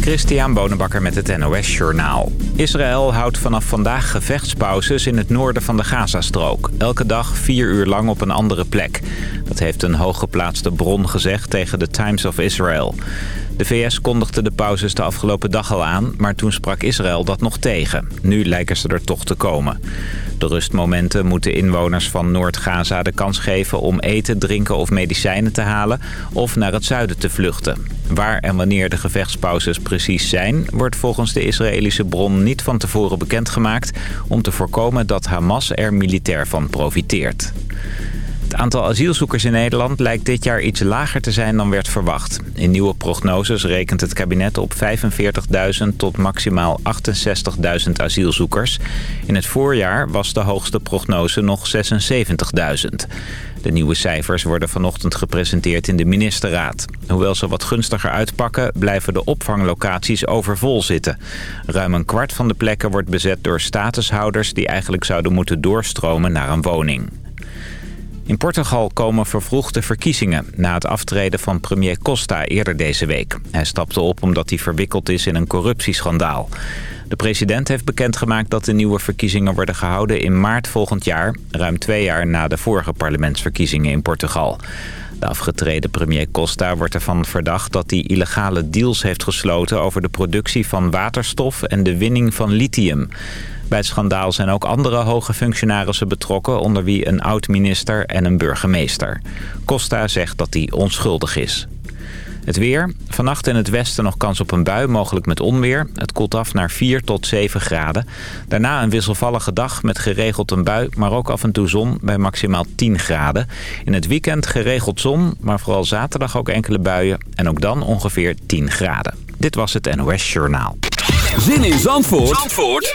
Christian Bonenbakker met het NOS Journaal. Israël houdt vanaf vandaag gevechtspauzes in het noorden van de Gazastrook. Elke dag vier uur lang op een andere plek. Dat heeft een hooggeplaatste bron gezegd tegen de Times of Israel. De VS kondigde de pauzes de afgelopen dag al aan, maar toen sprak Israël dat nog tegen. Nu lijken ze er toch te komen. De rustmomenten moeten inwoners van Noord-Gaza de kans geven om eten, drinken of medicijnen te halen of naar het zuiden te vluchten. Waar en wanneer de gevechtspauzes precies zijn, wordt volgens de Israëlische bron niet van tevoren bekendgemaakt om te voorkomen dat Hamas er militair van profiteert. Het aantal asielzoekers in Nederland lijkt dit jaar iets lager te zijn dan werd verwacht. In nieuwe prognoses rekent het kabinet op 45.000 tot maximaal 68.000 asielzoekers. In het voorjaar was de hoogste prognose nog 76.000. De nieuwe cijfers worden vanochtend gepresenteerd in de ministerraad. Hoewel ze wat gunstiger uitpakken, blijven de opvanglocaties overvol zitten. Ruim een kwart van de plekken wordt bezet door statushouders... die eigenlijk zouden moeten doorstromen naar een woning. In Portugal komen vervroegde verkiezingen na het aftreden van premier Costa eerder deze week. Hij stapte op omdat hij verwikkeld is in een corruptieschandaal. De president heeft bekendgemaakt dat de nieuwe verkiezingen worden gehouden in maart volgend jaar. Ruim twee jaar na de vorige parlementsverkiezingen in Portugal. De afgetreden premier Costa wordt ervan verdacht dat hij illegale deals heeft gesloten... over de productie van waterstof en de winning van lithium. Bij het schandaal zijn ook andere hoge functionarissen betrokken... onder wie een oud-minister en een burgemeester. Costa zegt dat hij onschuldig is. Het weer. Vannacht in het westen nog kans op een bui, mogelijk met onweer. Het koelt af naar 4 tot 7 graden. Daarna een wisselvallige dag met geregeld een bui, maar ook af en toe zon bij maximaal 10 graden. In het weekend geregeld zon, maar vooral zaterdag ook enkele buien. En ook dan ongeveer 10 graden. Dit was het NOS Journaal. Zin in Zandvoort, Zandvoort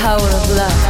power of love.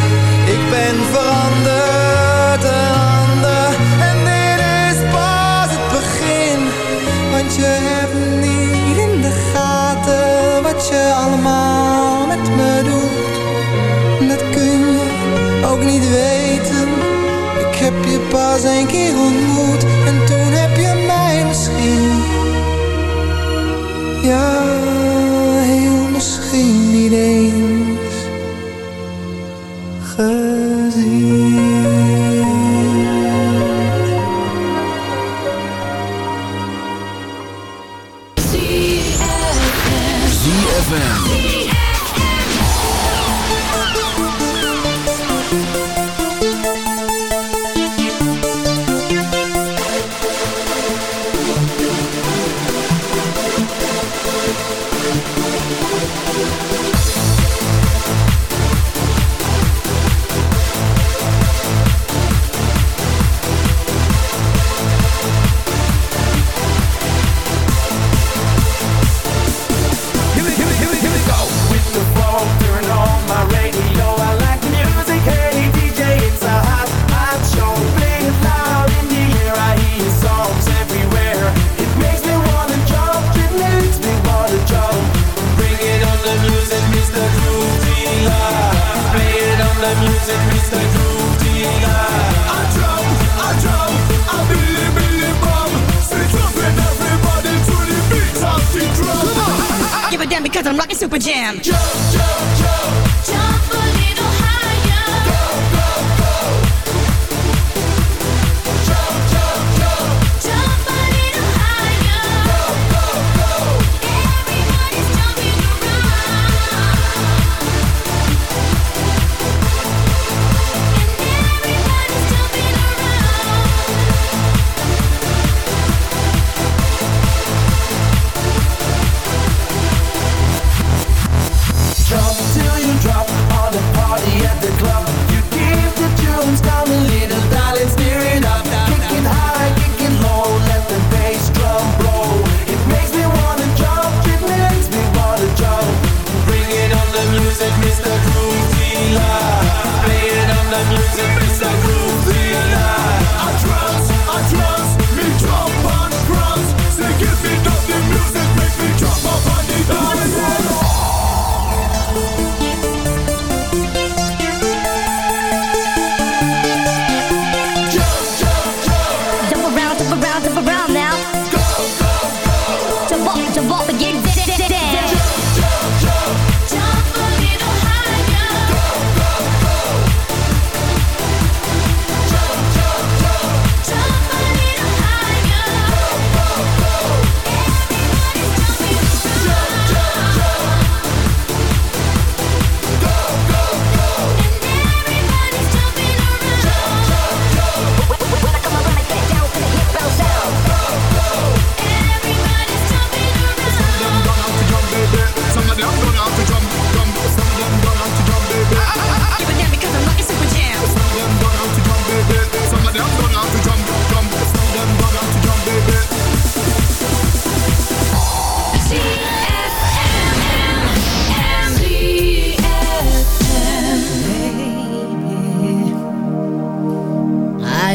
thinking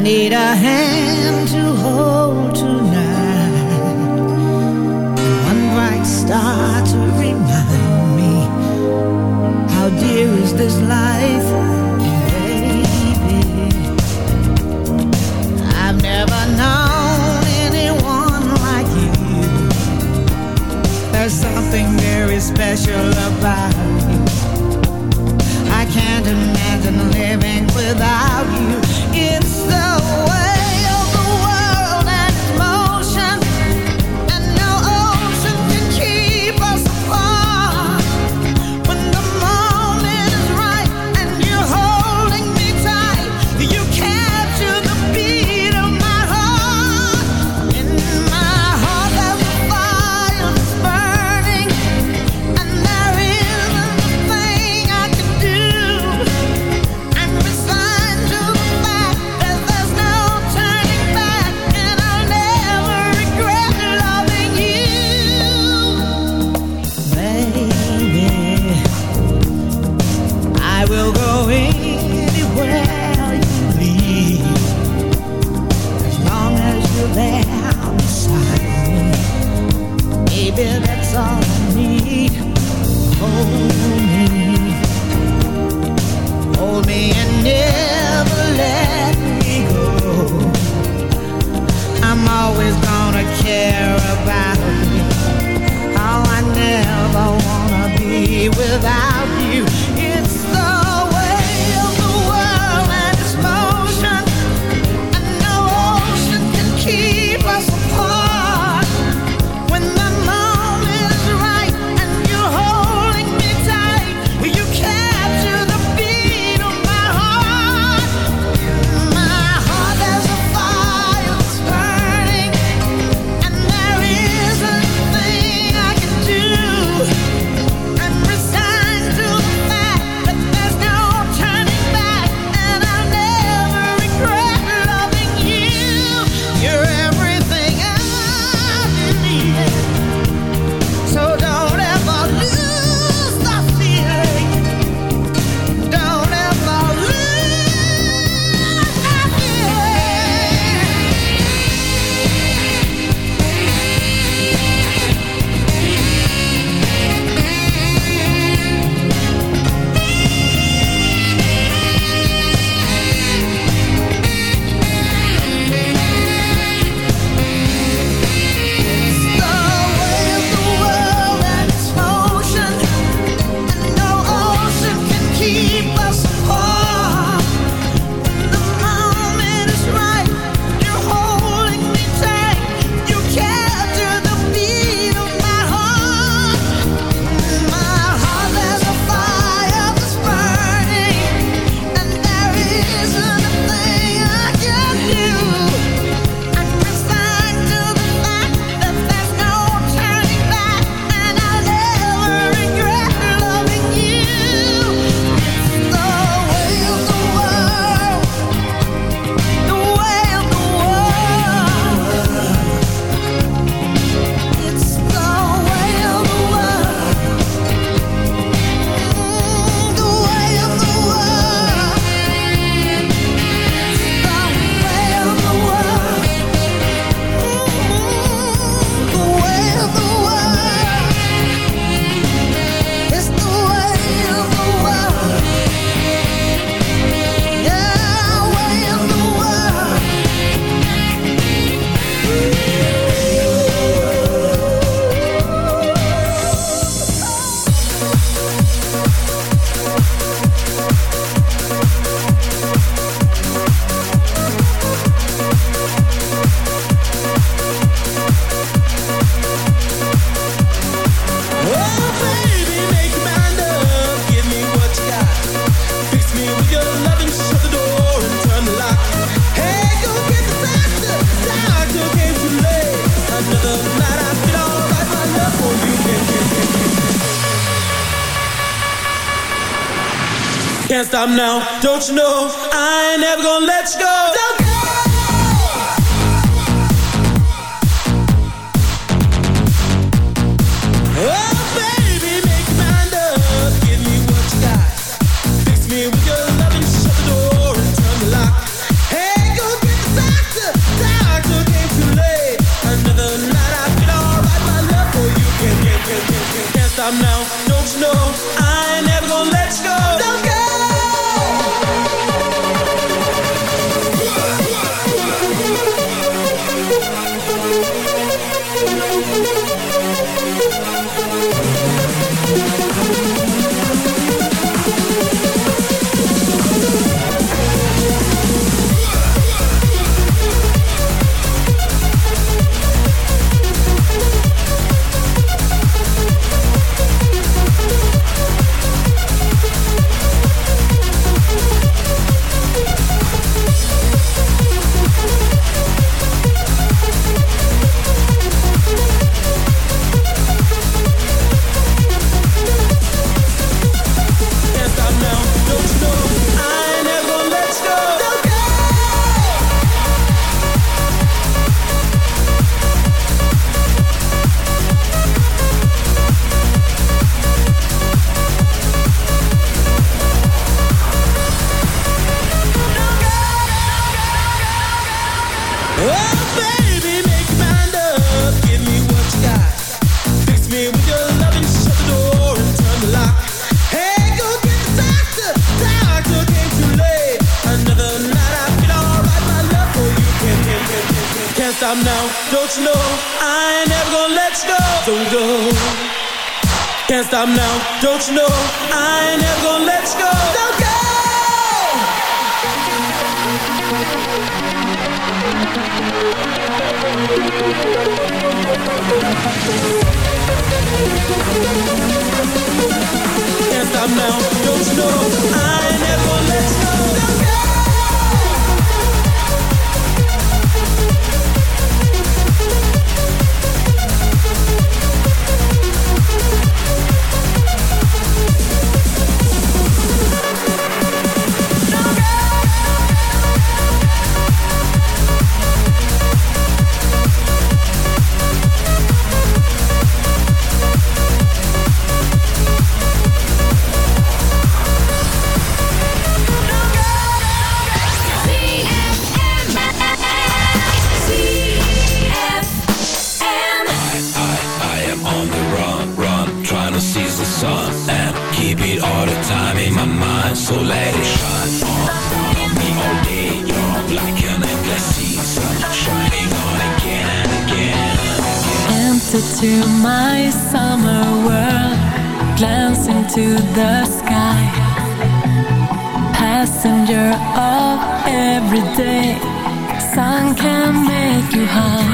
need a hand ¿eh? Don't you know? Day, sun can make you high.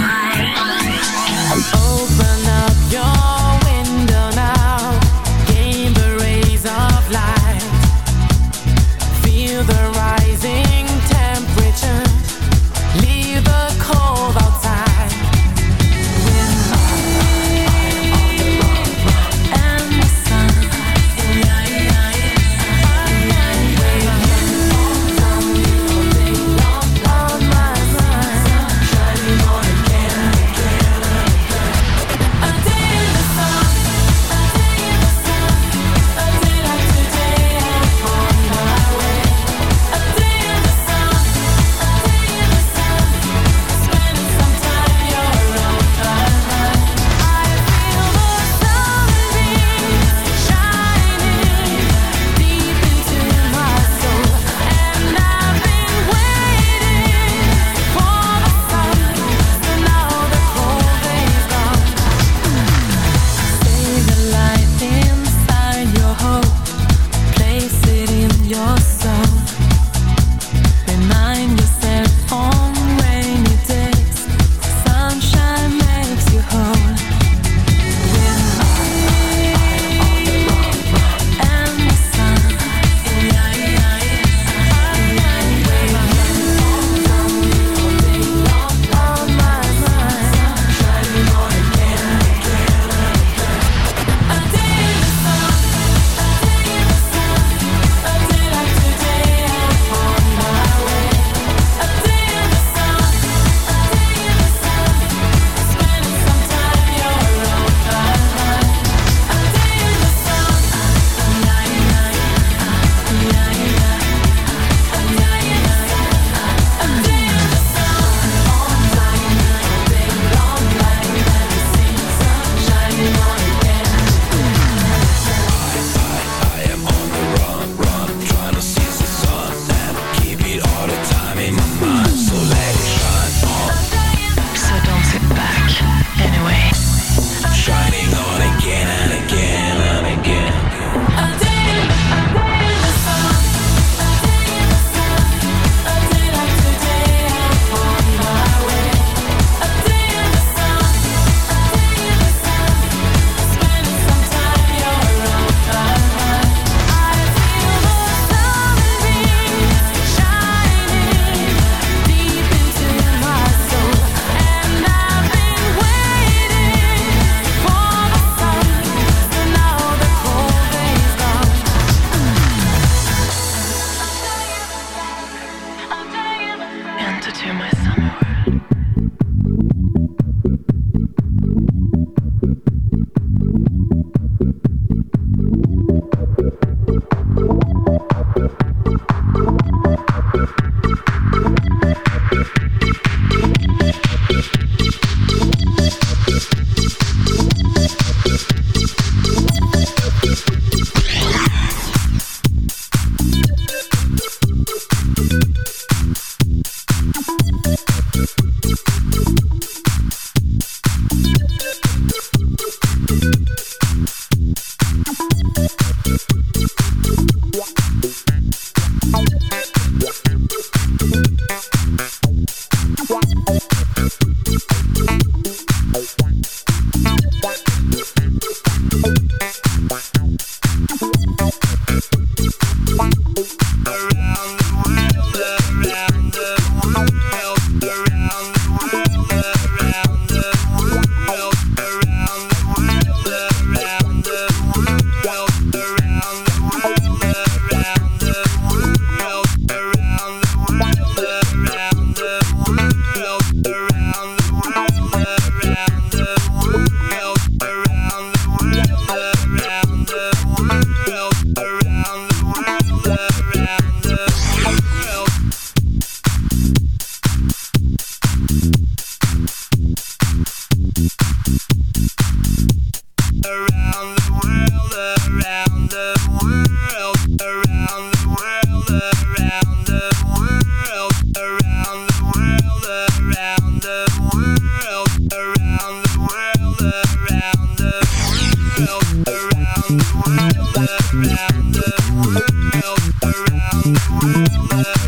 round,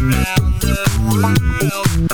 round, round, round.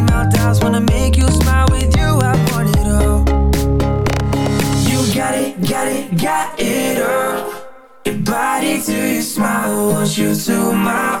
smile, want you to my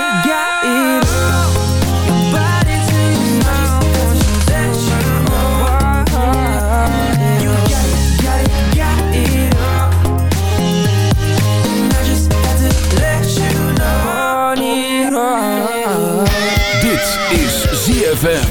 ZFM.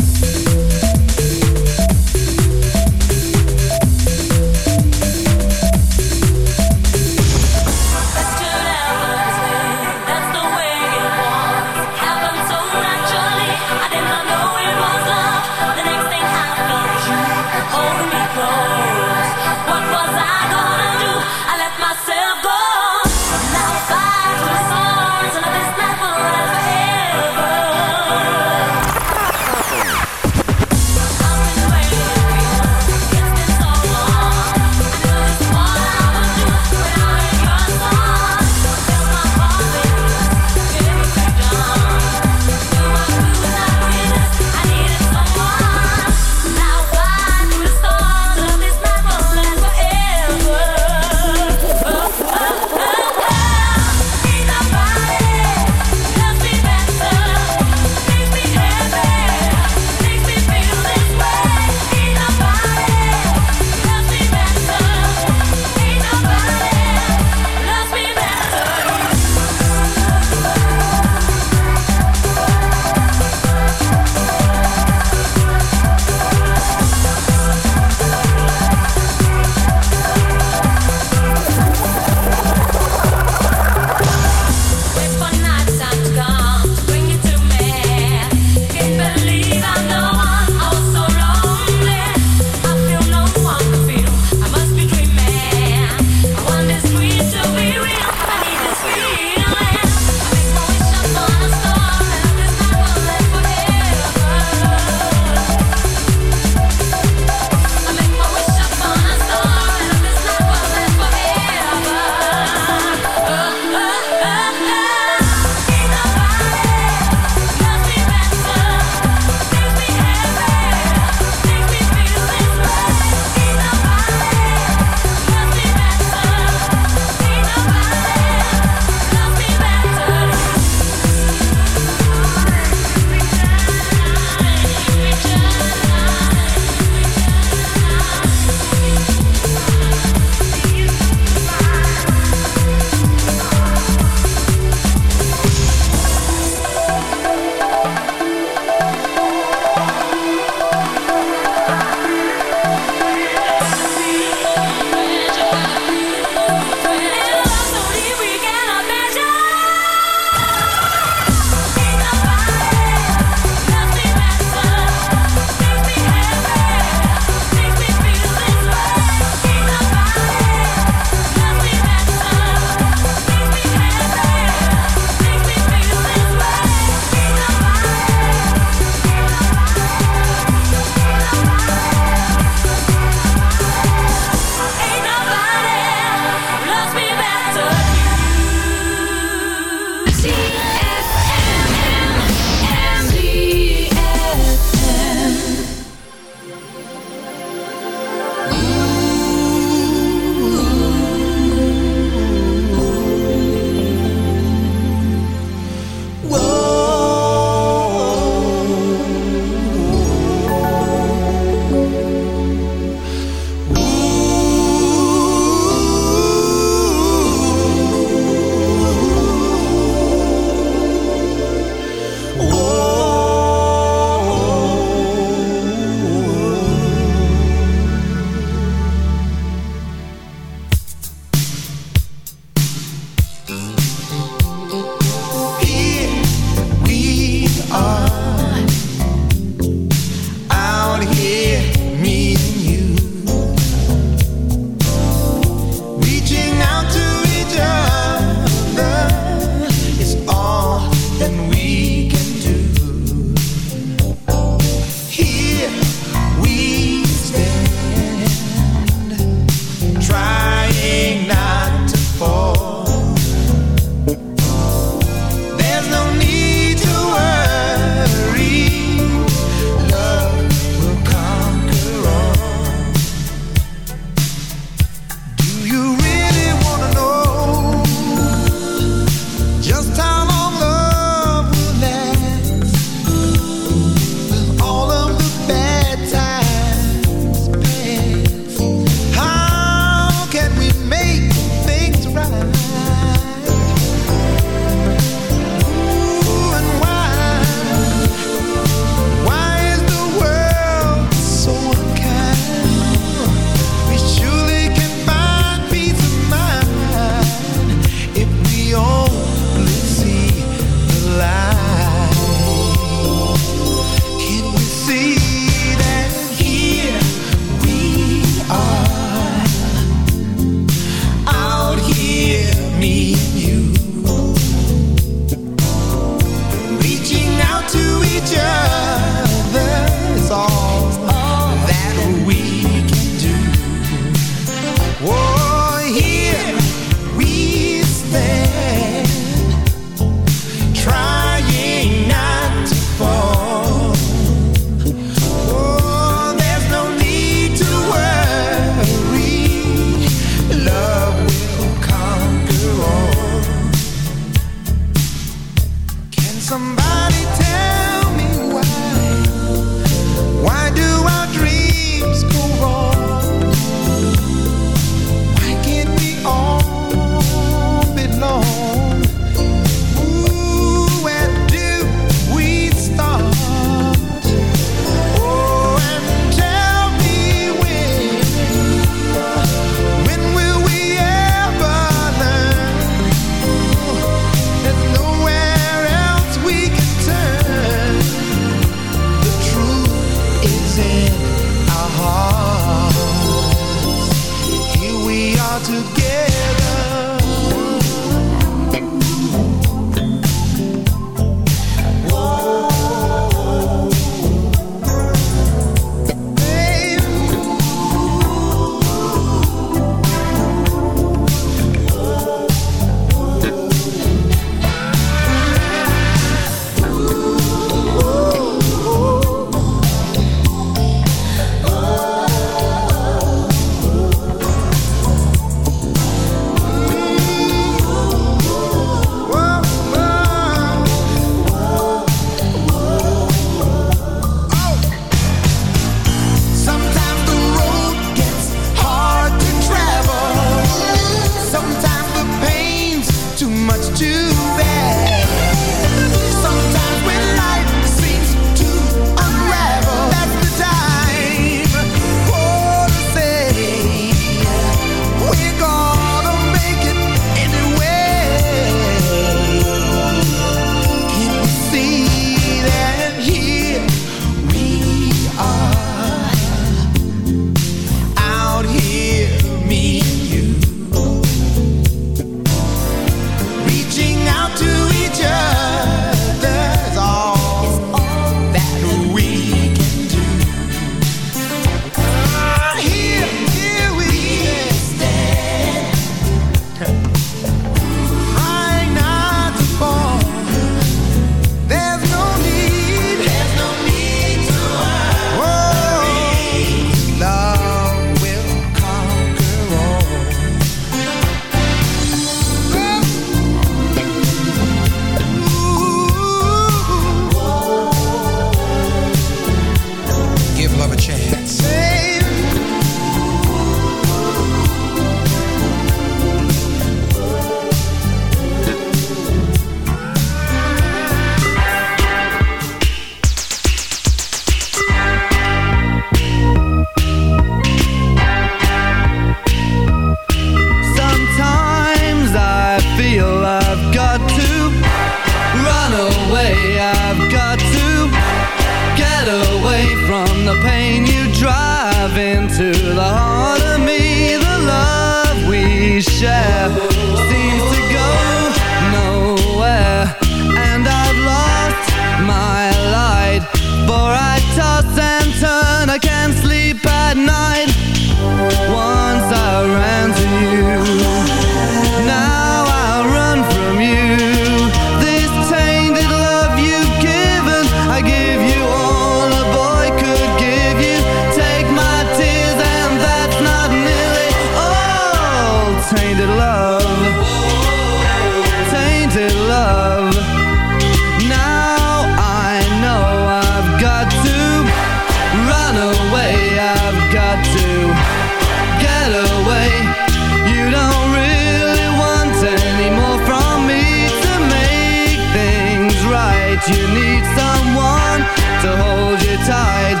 you need someone to hold you tight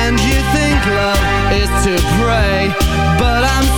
And you think love is to pray But I'm